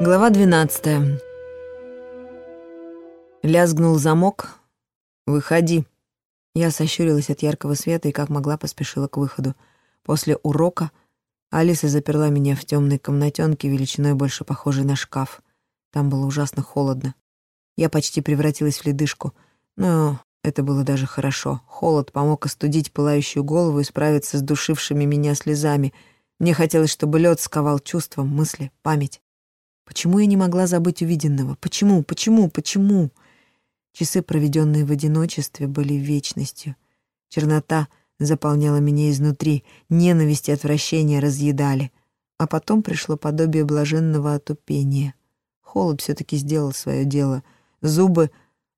Глава 12. Лязгнул замок. «Выходи». Я сощурилась от яркого света и как могла поспешила к выходу. После урока Алиса заперла меня в темной комнатенке, величиной больше похожей на шкаф. Там было ужасно холодно. Я почти превратилась в ледышку, но это было даже хорошо. Холод помог остудить пылающую голову и справиться с душившими меня слезами. Мне хотелось, чтобы лед сковал чувства, мысли, память. Почему я не могла забыть увиденного? Почему, почему, почему? Часы, проведенные в одиночестве, были вечностью. Чернота заполняла меня изнутри, ненависть и отвращение разъедали. А потом пришло подобие блаженного отупения. Холод все-таки сделал свое дело. Зубы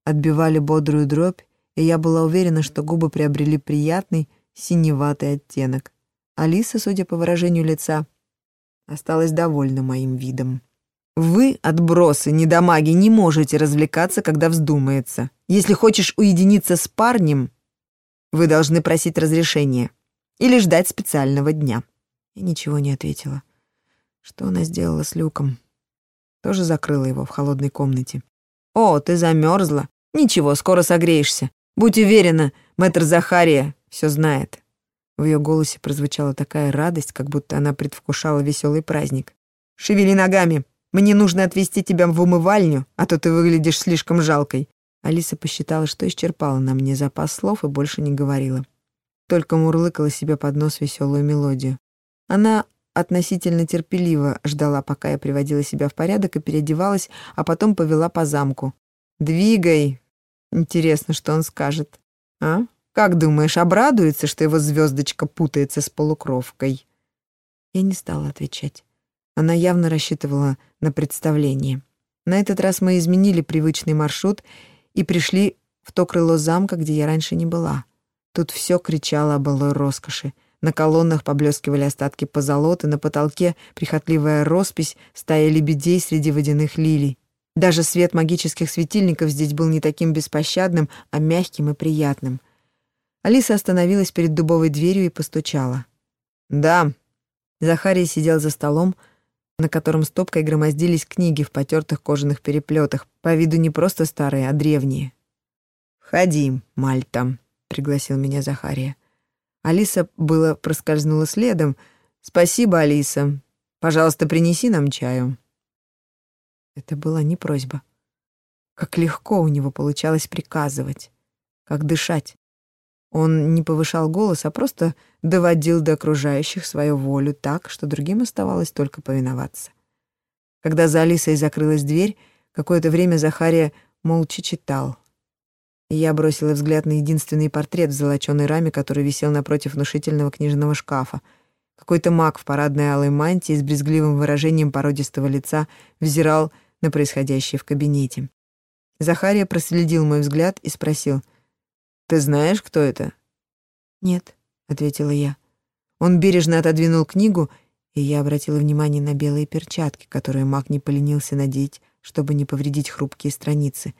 отбивали бодрую дробь, и я была уверена, что губы приобрели приятный синеватый оттенок. Алиса, судя по выражению лица, осталась довольна моим видом. Вы, отбросы, недомаги, не можете развлекаться, когда вздумается. Если хочешь уединиться с парнем, вы должны просить разрешения или ждать специального дня. Я ничего не ответила. Что она сделала с люком? Тоже закрыла его в холодной комнате. «О, ты замерзла. Ничего, скоро согреешься. Будь уверена, мэтр Захария все знает». В ее голосе прозвучала такая радость, как будто она предвкушала веселый праздник. «Шевели ногами!» Мне нужно отвезти тебя в умывальню, а то ты выглядишь слишком жалкой». Алиса посчитала, что исчерпала на мне запас слов и больше не говорила. Только мурлыкала себе под нос веселую мелодию. Она относительно терпеливо ждала, пока я приводила себя в порядок и переодевалась, а потом повела по замку. «Двигай!» Интересно, что он скажет. «А? Как думаешь, обрадуется, что его звездочка путается с полукровкой?» Я не стала отвечать. Она явно рассчитывала на представление. На этот раз мы изменили привычный маршрут и пришли в то крыло замка, где я раньше не была. Тут все кричало о былой роскоши. На колоннах поблескивали остатки позолоты, на потолке прихотливая роспись, стая лебедей среди водяных лилий. Даже свет магических светильников здесь был не таким беспощадным, а мягким и приятным. Алиса остановилась перед дубовой дверью и постучала. «Да». Захарий сидел за столом, на котором стопкой громоздились книги в потертых кожаных переплетах, по виду не просто старые, а древние. «Входи, Мальта», — пригласил меня Захария. Алиса было проскользнула следом. «Спасибо, Алиса. Пожалуйста, принеси нам чаю». Это была не просьба. Как легко у него получалось приказывать, как дышать. Он не повышал голос, а просто доводил до окружающих свою волю так, что другим оставалось только повиноваться. Когда за Алисой закрылась дверь, какое-то время Захария молча читал. Я бросила взгляд на единственный портрет в золоченой раме, который висел напротив внушительного книжного шкафа. Какой-то маг в парадной алой мантии с брезгливым выражением породистого лица взирал на происходящее в кабинете. Захария проследил мой взгляд и спросил — ты знаешь, кто это?» «Нет», — ответила я. Он бережно отодвинул книгу, и я обратила внимание на белые перчатки, которые маг не поленился надеть, чтобы не повредить хрупкие страницы.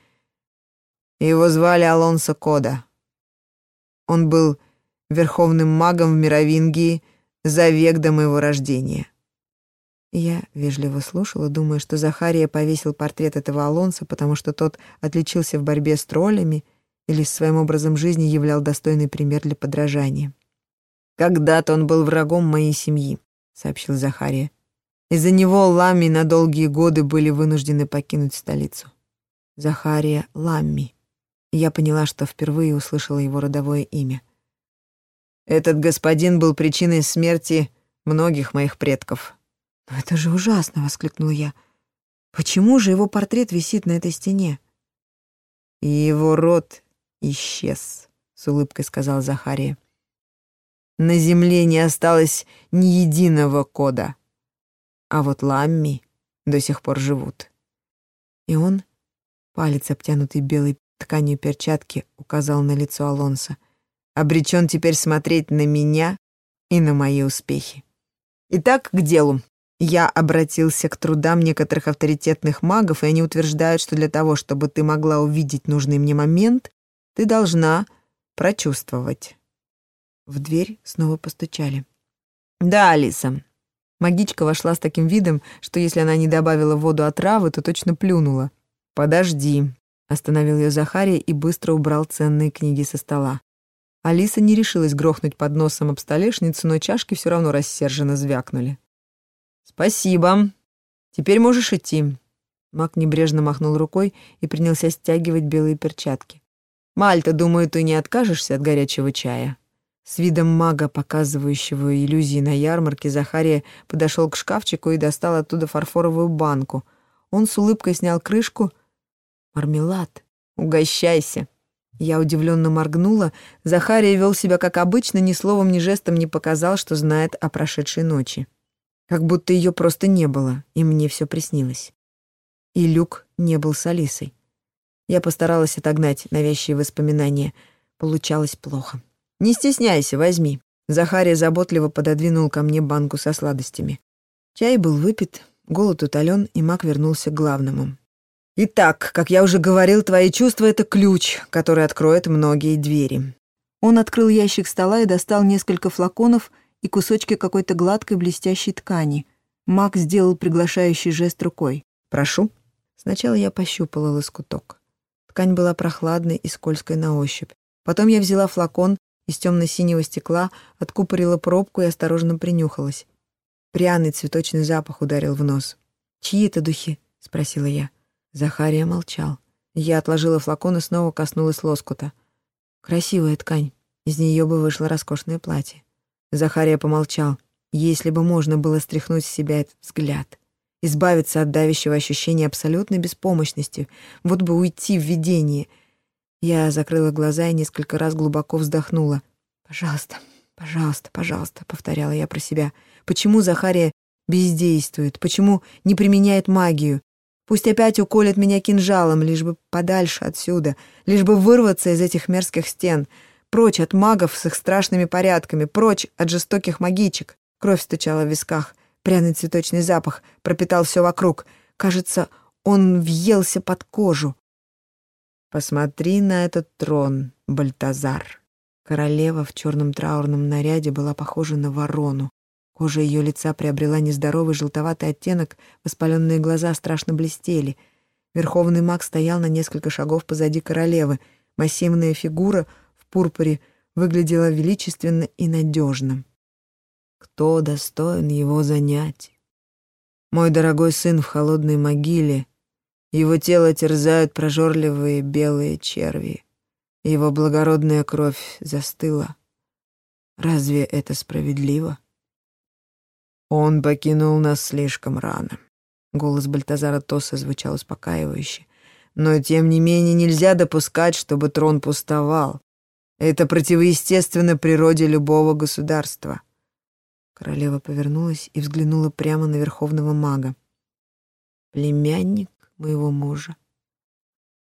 Его звали Алонсо Кода. Он был верховным магом в Мировингии за век до моего рождения. Я вежливо слушала, думая, что Захария повесил портрет этого Алонса, потому что тот отличился в борьбе с троллями — или своим образом жизни являл достойный пример для подражания. «Когда-то он был врагом моей семьи», — сообщил Захария. «Из-за него Ламми на долгие годы были вынуждены покинуть столицу». Захария Ламми. Я поняла, что впервые услышала его родовое имя. «Этот господин был причиной смерти многих моих предков». «Но это же ужасно!» — воскликнула я. «Почему же его портрет висит на этой стене?» «И его род исчез», — с улыбкой сказал Захария. «На земле не осталось ни единого кода, а вот ламми до сих пор живут». И он, палец, обтянутый белой тканью перчатки, указал на лицо Алонса. «Обречен теперь смотреть на меня и на мои успехи. Итак, к делу. Я обратился к трудам некоторых авторитетных магов, и они утверждают, что для того, чтобы ты могла увидеть нужный мне момент, ты должна прочувствовать». В дверь снова постучали. «Да, Алиса, Магичка вошла с таким видом, что если она не добавила в воду отравы, то точно плюнула. «Подожди», — остановил ее Захария и быстро убрал ценные книги со стола. Алиса не решилась грохнуть под носом об столешницу, но чашки все равно рассерженно звякнули. «Спасибо. Теперь можешь идти». Мак небрежно махнул рукой и принялся стягивать белые перчатки. «Мальта, думаю, ты не откажешься от горячего чая?» С видом мага, показывающего иллюзии на ярмарке, Захария подошел к шкафчику и достал оттуда фарфоровую банку. Он с улыбкой снял крышку. «Мармелад. Угощайся!» Я удивленно моргнула. Захария вел себя как обычно, ни словом, ни жестом не показал, что знает о прошедшей ночи. Как будто ее просто не было, и мне все приснилось. И Люк не был с Алисой. Я постаралась отогнать навязчивые воспоминания. Получалось плохо. «Не стесняйся, возьми». Захария заботливо пододвинул ко мне банку со сладостями. Чай был выпит, голод утолен, и маг вернулся к главному. Итак, как я уже говорил, твои чувства — это ключ, который откроет многие двери. Он открыл ящик стола и достал несколько флаконов и кусочки какой-то гладкой блестящей ткани. Мак сделал приглашающий жест рукой. «Прошу». Сначала я пощупала лоскуток. Ткань была прохладной и скользкой на ощупь. Потом я взяла флакон из темно-синего стекла, откупорила пробку и осторожно принюхалась. Пряный цветочный запах ударил в нос. «Чьи это духи?» — спросила я. Захария молчал. Я отложила флакон и снова коснулась лоскута. Красивая ткань. Из нее бы вышло роскошное платье. Захария помолчал. Если бы можно было стряхнуть с себя этот взгляд. Избавиться от давящего ощущения абсолютной беспомощности. Вот бы уйти в видение. Я закрыла глаза и несколько раз глубоко вздохнула. «Пожалуйста, пожалуйста, пожалуйста», — повторяла я про себя. «Почему Захария бездействует? Почему не применяет магию? Пусть опять уколет меня кинжалом, лишь бы подальше отсюда, лишь бы вырваться из этих мерзких стен, прочь от магов с их страшными порядками, прочь от жестоких магичек. Кровь стучала в висках, пряный цветочный запах пропитал все вокруг. Кажется, он въелся под кожу. «Посмотри на этот трон, Бальтазар». Королева в черном траурном наряде была похожа на ворону. Кожа ее лица приобрела нездоровый желтоватый оттенок, воспаленные глаза страшно блестели. Верховный маг стоял на несколько шагов позади королевы. Массивная фигура в пурпуре выглядела величественно и надежно. Кто достоин его занять? Мой дорогой сын в холодной могиле. Его тело терзают прожорливые белые черви. Его благородная кровь застыла. Разве это справедливо? Он покинул нас слишком рано. Голос Бальтазара Тоса звучал успокаивающе. Но, тем не менее, нельзя допускать, чтобы трон пустовал. Это противоестественно природе любого государства. Королева повернулась и взглянула прямо на верховного мага. Племянник моего мужа.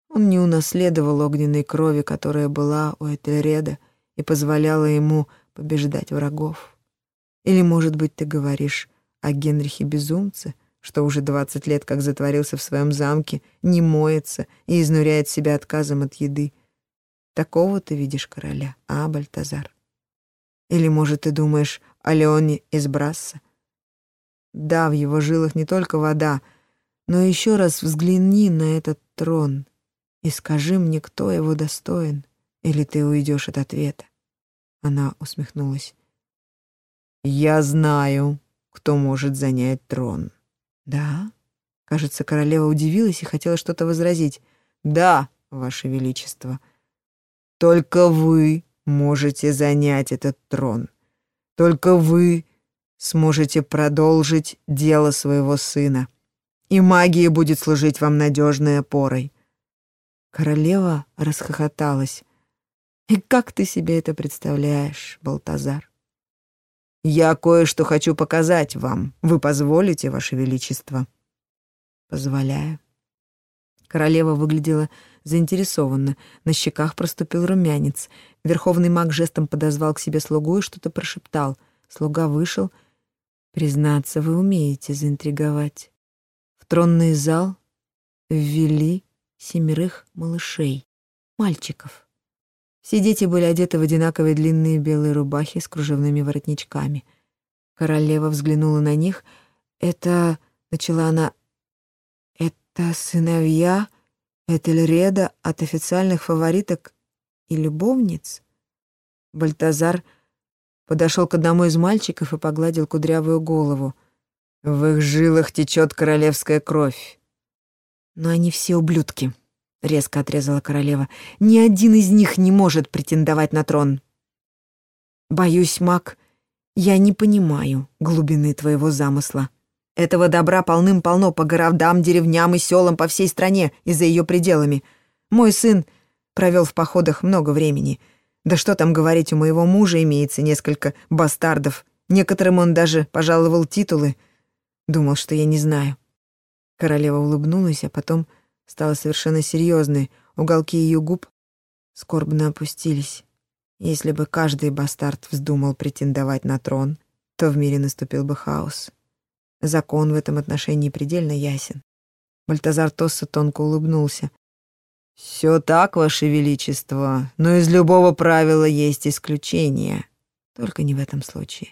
Он не унаследовал огненной крови, которая была у Этельреда и позволяла ему побеждать врагов. Или, может быть, ты говоришь о Генрихе Безумце, что уже двадцать лет как затворился в своем замке, не моется и изнуряет себя отказом от еды. Такого ты видишь короля, а, Бальтазар? Или, может, ты думаешь о Леоне из Брасса? Да, в его жилах не только вода, но еще раз взгляни на этот трон и скажи мне, кто его достоин, или ты уйдешь от ответа. Она усмехнулась. «Я знаю, кто может занять трон». «Да?» Кажется, королева удивилась и хотела что-то возразить. «Да, ваше величество. Только вы можете занять этот трон. Только вы сможете продолжить дело своего сына, и магия будет служить вам надежной опорой». Королева расхохоталась. «И как ты себе это представляешь, Балтазар?» Я кое-что хочу показать вам. Вы позволите, Ваше Величество?» «Позволяю». Королева выглядела заинтересованно. На щеках проступил румянец. Верховный маг жестом подозвал к себе слугу и что-то прошептал. Слуга вышел. «Признаться, вы умеете заинтриговать». В тронный зал ввели семерых малышей, мальчиков. Все дети были одеты в одинаковые длинные белые рубахи с кружевными воротничками. Королева взглянула на них. «Это...» — начала она. «Это сыновья Этельреда от официальных фавориток и любовниц?» Бальтазар подошел к одному из мальчиков и погладил кудрявую голову. «В их жилах течет королевская кровь». «Но они все ублюдки», — резко отрезала королева. «Ни один из них не может претендовать на трон». «Боюсь, маг, я не понимаю глубины твоего замысла. Этого добра полным-полно по городам, деревням и селам по всей стране и за ее пределами. Мой сын провел в походах много времени. Да что там говорить, у моего мужа имеется несколько бастардов. Некоторым он даже пожаловал титулы. Думал, что я не знаю. Королева улыбнулась, а потом стала совершенно серьезной. Уголки ее губ скорбно опустились. Если бы каждый бастард вздумал претендовать на трон, то в мире наступил бы хаос. Закон в этом отношении предельно ясен. Бальтазар Тосса тонко улыбнулся. «Все так, Ваше Величество, но из любого правила есть исключение. Только не в этом случае.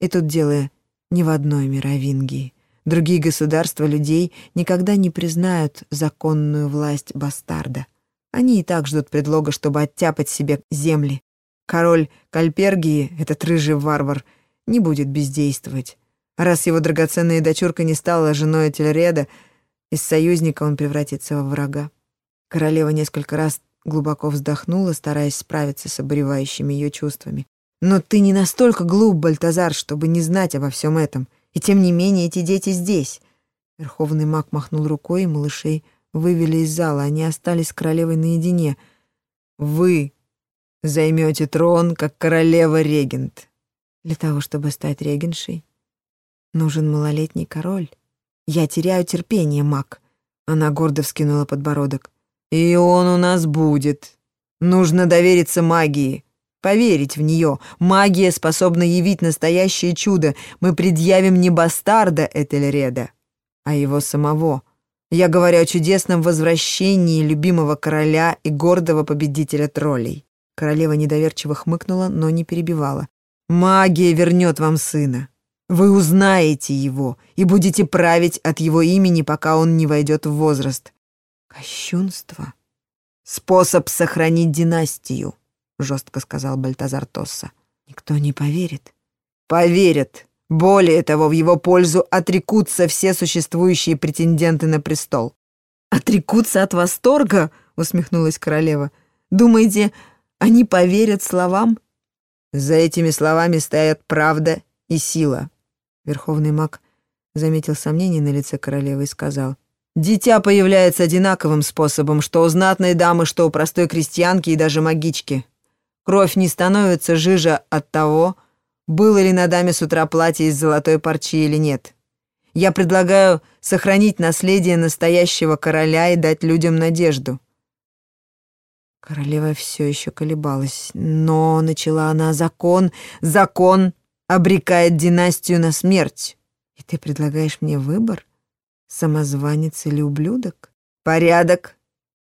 И тут дело не в одной мировингии. Другие государства людей никогда не признают законную власть бастарда. Они и так ждут предлога, чтобы оттяпать себе земли. Король Кальпергии, этот рыжий варвар, не будет бездействовать. Раз его драгоценная дочурка не стала женой Этельреда, из союзника он превратится во врага. Королева несколько раз глубоко вздохнула, стараясь справиться с обуревающими ее чувствами. «Но ты не настолько глуп, Бальтазар, чтобы не знать обо всем этом. И тем не менее эти дети здесь». Верховный маг махнул рукой, и малышей вывели из зала. Они остались с королевой наедине. «Вы займете трон, как королева-регент. Для того, чтобы стать регеншей, нужен малолетний король. Я теряю терпение, маг. Она гордо вскинула подбородок. И он у нас будет. Нужно довериться магии, поверить в нее. Магия способна явить настоящее чудо. Мы предъявим не бастарда Этельреда, а его самого. Я говорю о чудесном возвращении любимого короля и гордого победителя троллей. Королева недоверчиво хмыкнула, но не перебивала. «Магия вернет вам сына. Вы узнаете его и будете править от его имени, пока он не войдет в возраст». «Кощунство?» «Способ сохранить династию», — жестко сказал Бальтазар Тосса. «Никто не поверит». «Поверят. Более того, в его пользу отрекутся все существующие претенденты на престол». «Отрекутся от восторга?» — усмехнулась королева. «Думаете, они поверят словам? За этими словами стоят правда и сила. Верховный маг заметил сомнение на лице королевы и сказал, «Дитя появляется одинаковым способом, что у знатной дамы, что у простой крестьянки и даже магички. Кровь не становится жижа от того, было ли на даме с утра платье из золотой парчи или нет. Я предлагаю сохранить наследие настоящего короля и дать людям надежду. Королева все еще колебалась, но начала она закон, закон обрекает династию на смерть. И ты предлагаешь мне выбор? Самозванец или ублюдок? Порядок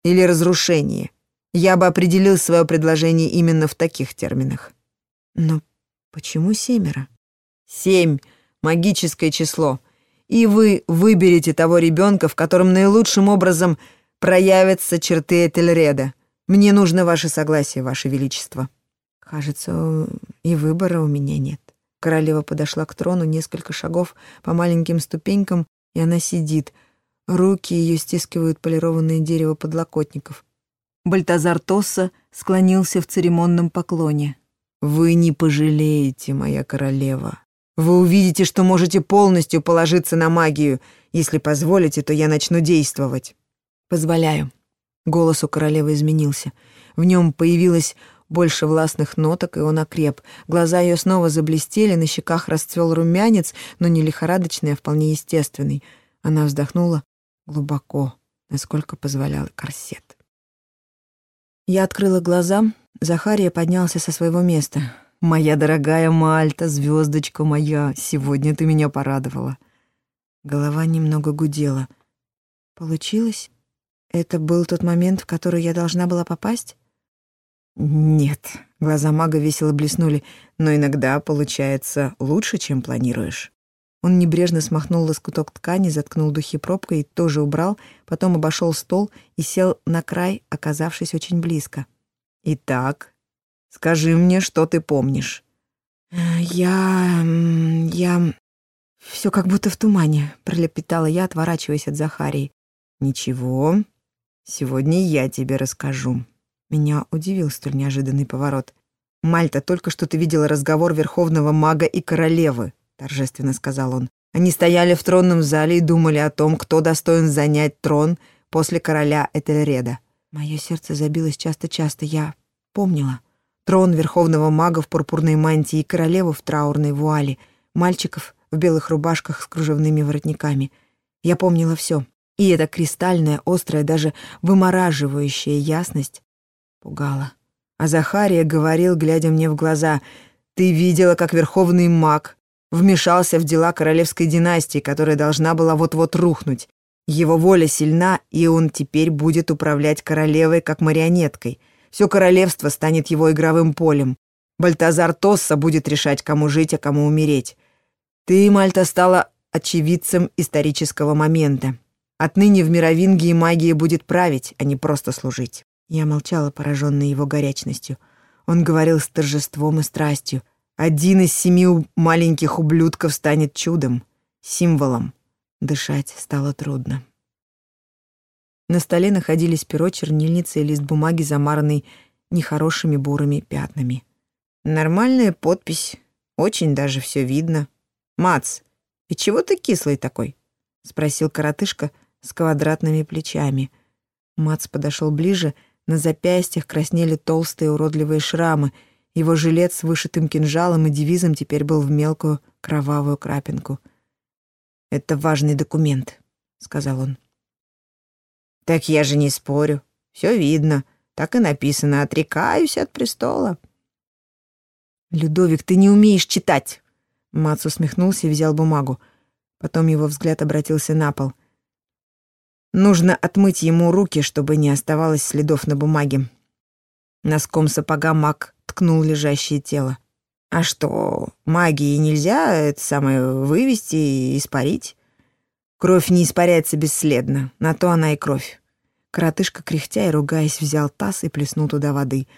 или разрушение? Я бы определил свое предложение именно в таких терминах. Но почему семеро? Семь — магическое число. И вы выберете того ребенка, в котором наилучшим образом проявятся черты Этельреда — мне нужно ваше согласие, ваше величество. Кажется, и выбора у меня нет. Королева подошла к трону несколько шагов по маленьким ступенькам, и она сидит. Руки ее стискивают полированное дерево подлокотников. Бальтазар Тосса склонился в церемонном поклоне. «Вы не пожалеете, моя королева. Вы увидите, что можете полностью положиться на магию. Если позволите, то я начну действовать». «Позволяю», Голос у королевы изменился. В нем появилось больше властных ноток, и он окреп. Глаза ее снова заблестели, на щеках расцвел румянец, но не лихорадочный, а вполне естественный. Она вздохнула глубоко, насколько позволял корсет. Я открыла глаза. Захария поднялся со своего места. «Моя дорогая Мальта, звездочка моя, сегодня ты меня порадовала». Голова немного гудела. «Получилось?» Это был тот момент, в который я должна была попасть? Нет, глаза мага весело блеснули, но иногда получается лучше, чем планируешь. Он небрежно смахнул лоскуток ткани, заткнул духи пробкой и тоже убрал, потом обошел стол и сел на край, оказавшись очень близко. «Итак, скажи мне, что ты помнишь?» «Я... я... все как будто в тумане», — пролепетала я, отворачиваясь от Захарии. «Ничего, сегодня я тебе расскажу». Меня удивил столь неожиданный поворот. «Мальта, только что ты видела разговор верховного мага и королевы торжественно сказал он. Они стояли в тронном зале и думали о том, кто достоин занять трон после короля Этельреда. Мое сердце забилось часто-часто. Я помнила. Трон верховного мага в пурпурной мантии и королеву в траурной вуале, мальчиков в белых рубашках с кружевными воротниками. Я помнила все. И эта кристальная, острая, даже вымораживающая ясность пугала. А Захария говорил, глядя мне в глаза, «Ты видела, как верховный маг вмешался в дела королевской династии, которая должна была вот-вот рухнуть. Его воля сильна, и он теперь будет управлять королевой как марионеткой. Все королевство станет его игровым полем. Бальтазар Тосса будет решать, кому жить, а кому умереть. Ты, Мальта, стала очевидцем исторического момента. Отныне в Мировингии магия будет править, а не просто служить. Я молчала, пораженная его горячностью. Он говорил с торжеством и страстью. Один из семи маленьких ублюдков станет чудом, символом. Дышать стало трудно. На столе находились перо, чернильница и лист бумаги, замаранный нехорошими бурыми пятнами. Нормальная подпись, очень даже все видно. «Мац, и чего ты кислый такой?» — спросил коротышка с квадратными плечами. Мац подошел ближе, на запястьях краснели толстые уродливые шрамы — его жилет с вышитым кинжалом и девизом теперь был в мелкую кровавую крапинку. «Это важный документ», — сказал он. «Так я же не спорю. Все видно. Так и написано. Отрекаюсь от престола». «Людовик, ты не умеешь читать!» Мац усмехнулся и взял бумагу. Потом его взгляд обратился на пол. «Нужно отмыть ему руки, чтобы не оставалось следов на бумаге». Носком сапога Мак ткнул лежащее тело. «А что, магии нельзя это самое вывести и испарить?» «Кровь не испаряется бесследно, на то она и кровь». Коротышка, кряхтя и ругаясь, взял таз и плеснул туда воды.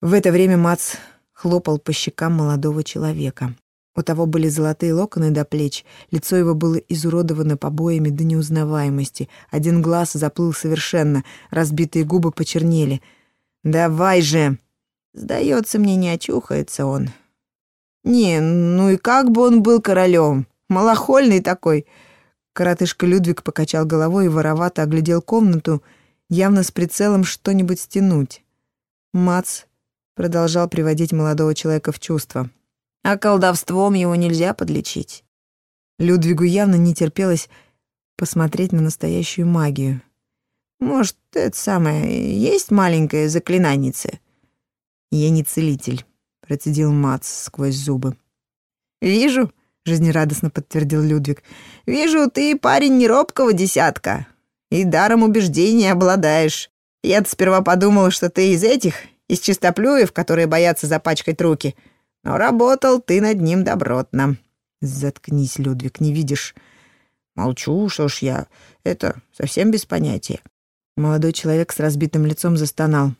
В это время Мац хлопал по щекам молодого человека. У того были золотые локоны до плеч, лицо его было изуродовано побоями до неузнаваемости, один глаз заплыл совершенно, разбитые губы почернели. «Давай же!» Сдается мне, не очухается он. Не, ну и как бы он был королем? Малохольный такой. Коротышка Людвиг покачал головой и воровато оглядел комнату, явно с прицелом что-нибудь стянуть. Мац продолжал приводить молодого человека в чувство. А колдовством его нельзя подлечить. Людвигу явно не терпелось посмотреть на настоящую магию. Может, это самое, есть маленькое заклинанице? «Я не целитель», — процедил Мац сквозь зубы. «Вижу», — жизнерадостно подтвердил Людвиг. «Вижу, ты парень неробкого десятка и даром убеждения обладаешь. Я-то сперва подумал, что ты из этих, из чистоплюев, которые боятся запачкать руки. Но работал ты над ним добротно». «Заткнись, Людвиг, не видишь?» «Молчу, что ж я. Это совсем без понятия». Молодой человек с разбитым лицом застонал.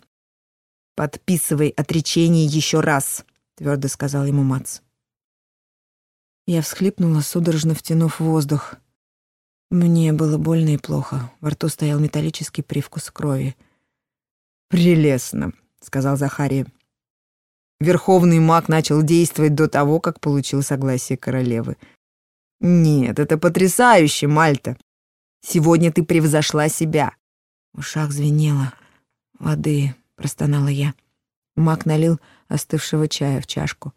«Подписывай отречение еще раз», — твердо сказал ему Мац. Я всхлипнула, судорожно втянув воздух. Мне было больно и плохо. Во рту стоял металлический привкус крови. «Прелестно», — сказал Захария. Верховный маг начал действовать до того, как получил согласие королевы. «Нет, это потрясающе, Мальта. Сегодня ты превзошла себя». В ушах звенело. Воды, — простонала я. Мак налил остывшего чая в чашку.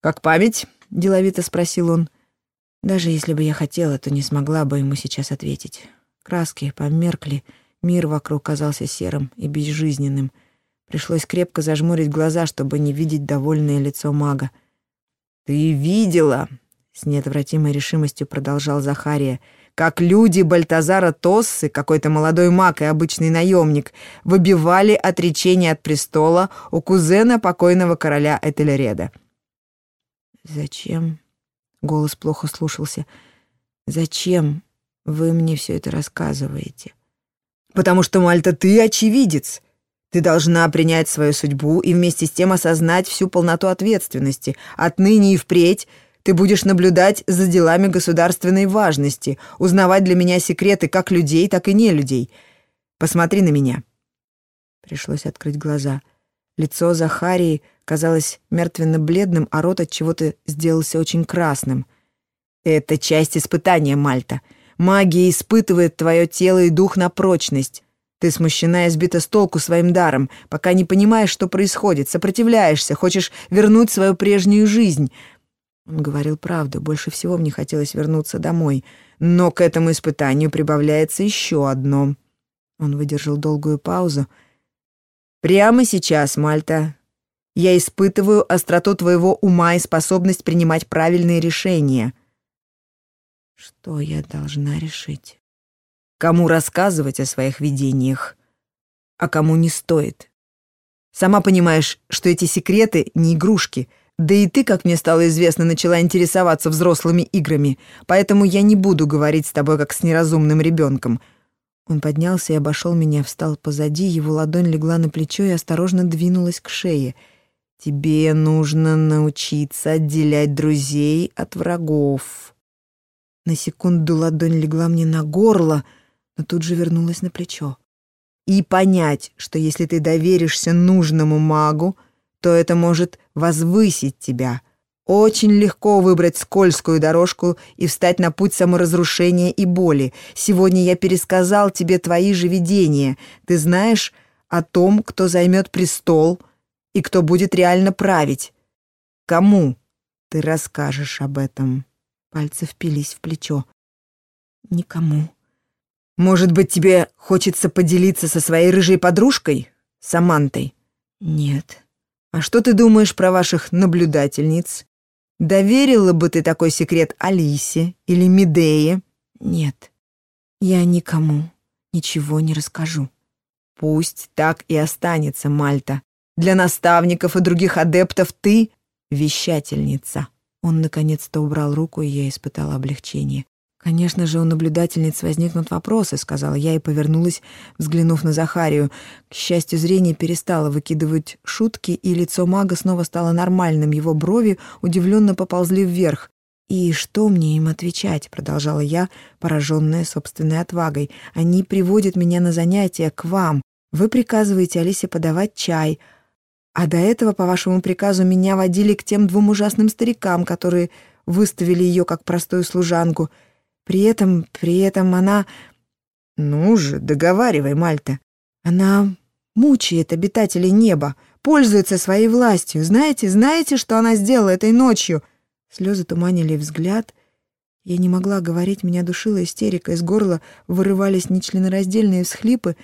«Как память?» — деловито спросил он. Даже если бы я хотела, то не смогла бы ему сейчас ответить. Краски померкли, мир вокруг казался серым и безжизненным. Пришлось крепко зажмурить глаза, чтобы не видеть довольное лицо мага. «Ты видела?» — с неотвратимой решимостью продолжал Захария. как люди Бальтазара Тоссы, какой-то молодой маг и обычный наемник, выбивали отречение от престола у кузена покойного короля Этельреда. «Зачем?» — голос плохо слушался. «Зачем вы мне все это рассказываете?» «Потому что, Мальта, ты очевидец. Ты должна принять свою судьбу и вместе с тем осознать всю полноту ответственности. Отныне и впредь ты будешь наблюдать за делами государственной важности, узнавать для меня секреты как людей, так и не людей. Посмотри на меня». Пришлось открыть глаза. Лицо Захарии казалось мертвенно-бледным, а рот от чего-то сделался очень красным. «Это часть испытания, Мальта. Магия испытывает твое тело и дух на прочность. Ты смущена и сбита с толку своим даром, пока не понимаешь, что происходит, сопротивляешься, хочешь вернуть свою прежнюю жизнь. Он говорил правду, больше всего мне хотелось вернуться домой. Но к этому испытанию прибавляется еще одно. Он выдержал долгую паузу. «Прямо сейчас, Мальта, я испытываю остроту твоего ума и способность принимать правильные решения». «Что я должна решить?» Кому рассказывать о своих видениях, а кому не стоит. Сама понимаешь, что эти секреты не игрушки, да и ты, как мне стало известно, начала интересоваться взрослыми играми, поэтому я не буду говорить с тобой как с неразумным ребенком. Он поднялся и обошел меня, встал позади, его ладонь легла на плечо и осторожно двинулась к шее. «Тебе нужно научиться отделять друзей от врагов». На секунду ладонь легла мне на горло — но тут же вернулась на плечо. И понять, что если ты доверишься нужному магу, то это может возвысить тебя. Очень легко выбрать скользкую дорожку и встать на путь саморазрушения и боли. Сегодня я пересказал тебе твои же видения. Ты знаешь о том, кто займет престол и кто будет реально править. Кому ты расскажешь об этом?» Пальцы впились в плечо. «Никому», может быть, тебе хочется поделиться со своей рыжей подружкой, Самантой? Нет. А что ты думаешь про ваших наблюдательниц? Доверила бы ты такой секрет Алисе или Медее? Нет. Я никому ничего не расскажу. Пусть так и останется, Мальта. Для наставников и других адептов ты — вещательница. Он наконец-то убрал руку, и я испытала облегчение. «Конечно же, у наблюдательниц возникнут вопросы», — сказала я и повернулась, взглянув на Захарию. К счастью, зрение перестало выкидывать шутки, и лицо мага снова стало нормальным, его брови удивленно поползли вверх. «И что мне им отвечать?» — продолжала я, пораженная собственной отвагой. «Они приводят меня на занятия к вам. Вы приказываете Алисе подавать чай. А до этого, по вашему приказу, меня водили к тем двум ужасным старикам, которые выставили ее как простую служанку». При этом, при этом она... Ну же, договаривай, Мальта. Она мучает обитателей неба, пользуется своей властью. Знаете, знаете, что она сделала этой ночью?» Слезы туманили взгляд. Я не могла говорить, меня душила истерика, из горла вырывались нечленораздельные всхлипы.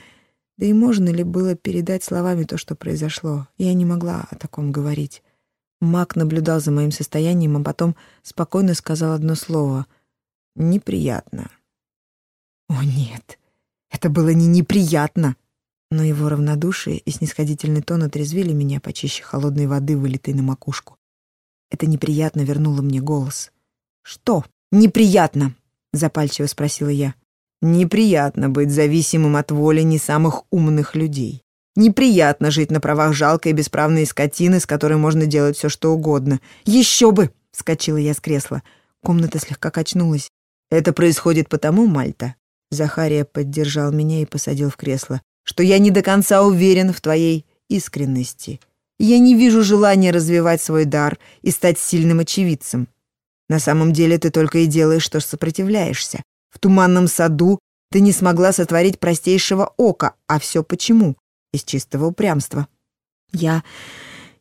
Да и можно ли было передать словами то, что произошло? Я не могла о таком говорить. Мак наблюдал за моим состоянием, а потом спокойно сказал одно слово — неприятно. О нет, это было не неприятно. Но его равнодушие и снисходительный тон отрезвили меня почище холодной воды, вылитой на макушку. Это неприятно вернуло мне голос. «Что неприятно?» — запальчиво спросила я. «Неприятно быть зависимым от воли не самых умных людей. Неприятно жить на правах жалкой и бесправной скотины, с которой можно делать все, что угодно. Еще бы!» — вскочила я с кресла. Комната слегка качнулась. Это происходит потому, Мальта, Захария поддержал меня и посадил в кресло, что я не до конца уверен в твоей искренности. Я не вижу желания развивать свой дар и стать сильным очевидцем. На самом деле ты только и делаешь, что сопротивляешься. В туманном саду ты не смогла сотворить простейшего ока, а все почему? Из чистого упрямства. Я...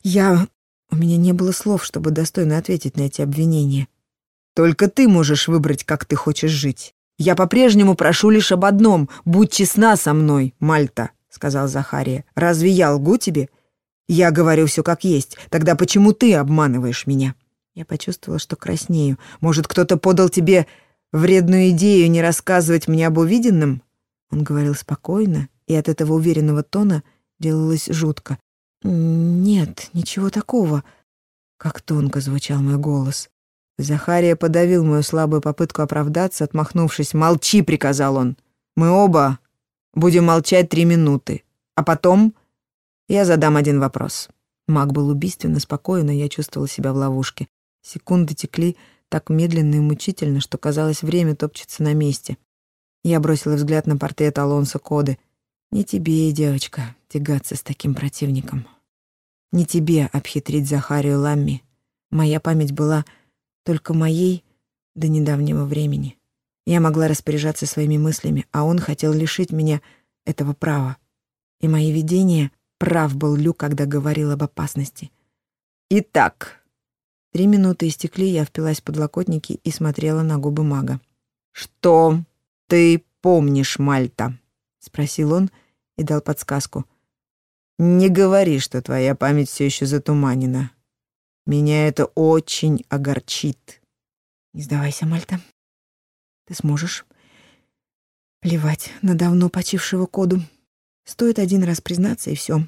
я... У меня не было слов, чтобы достойно ответить на эти обвинения. Только ты можешь выбрать, как ты хочешь жить. Я по-прежнему прошу лишь об одном. Будь честна со мной, Мальта, сказал Захария. Разве я лгу тебе? Я говорю все как есть. Тогда почему ты обманываешь меня? Я почувствовала, что краснею. Может, кто-то подал тебе вредную идею не рассказывать мне об увиденном?» Он говорил спокойно, и от этого уверенного тона делалось жутко. «Нет, ничего такого», — как тонко звучал мой голос. Захария подавил мою слабую попытку оправдаться, отмахнувшись. «Молчи!» — приказал он. «Мы оба будем молчать три минуты, а потом я задам один вопрос». Маг был убийственно спокоен, и я чувствовала себя в ловушке. Секунды текли так медленно и мучительно, что, казалось, время топчется на месте. Я бросила взгляд на портрет Алонса Коды. «Не тебе, девочка, тягаться с таким противником. Не тебе обхитрить Захарию Ламми. Моя память была только моей до недавнего времени. Я могла распоряжаться своими мыслями, а он хотел лишить меня этого права. И мои видения прав был Лю, когда говорил об опасности. Итак, три минуты истекли, я впилась подлокотники и смотрела на губы мага. «Что ты помнишь, Мальта?» — спросил он и дал подсказку. «Не говори, что твоя память все еще затуманена. Меня это очень огорчит. Не сдавайся, Мальта. Ты сможешь. Плевать на давно почившего коду. Стоит один раз признаться, и все.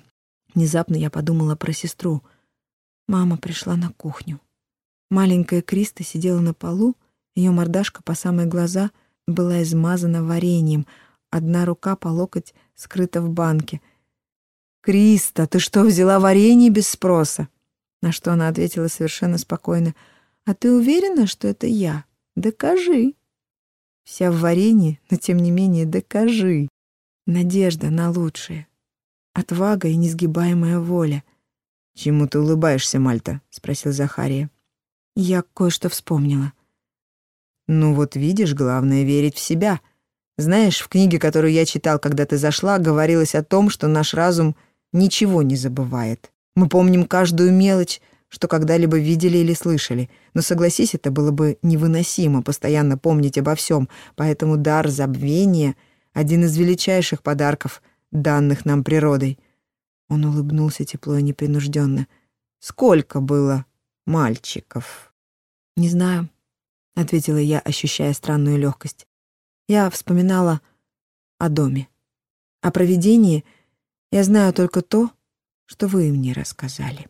Внезапно я подумала про сестру. Мама пришла на кухню. Маленькая Криста сидела на полу, ее мордашка по самые глаза была измазана вареньем, одна рука по локоть скрыта в банке. «Криста, ты что, взяла варенье без спроса?» На что она ответила совершенно спокойно. «А ты уверена, что это я? Докажи». Вся в варенье, но тем не менее докажи. Надежда на лучшее. Отвага и несгибаемая воля. «Чему ты улыбаешься, Мальта?» — спросил Захария. Я кое-что вспомнила. «Ну вот видишь, главное — верить в себя. Знаешь, в книге, которую я читал, когда ты зашла, говорилось о том, что наш разум ничего не забывает. Мы помним каждую мелочь, что когда-либо видели или слышали. Но согласись, это было бы невыносимо постоянно помнить обо всем, поэтому дар забвения — один из величайших подарков, данных нам природой. Он улыбнулся тепло и непринужденно. «Сколько было мальчиков?» «Не знаю», — ответила я, ощущая странную легкость. Я вспоминала о доме. О провидении я знаю только то, что вы мне рассказали.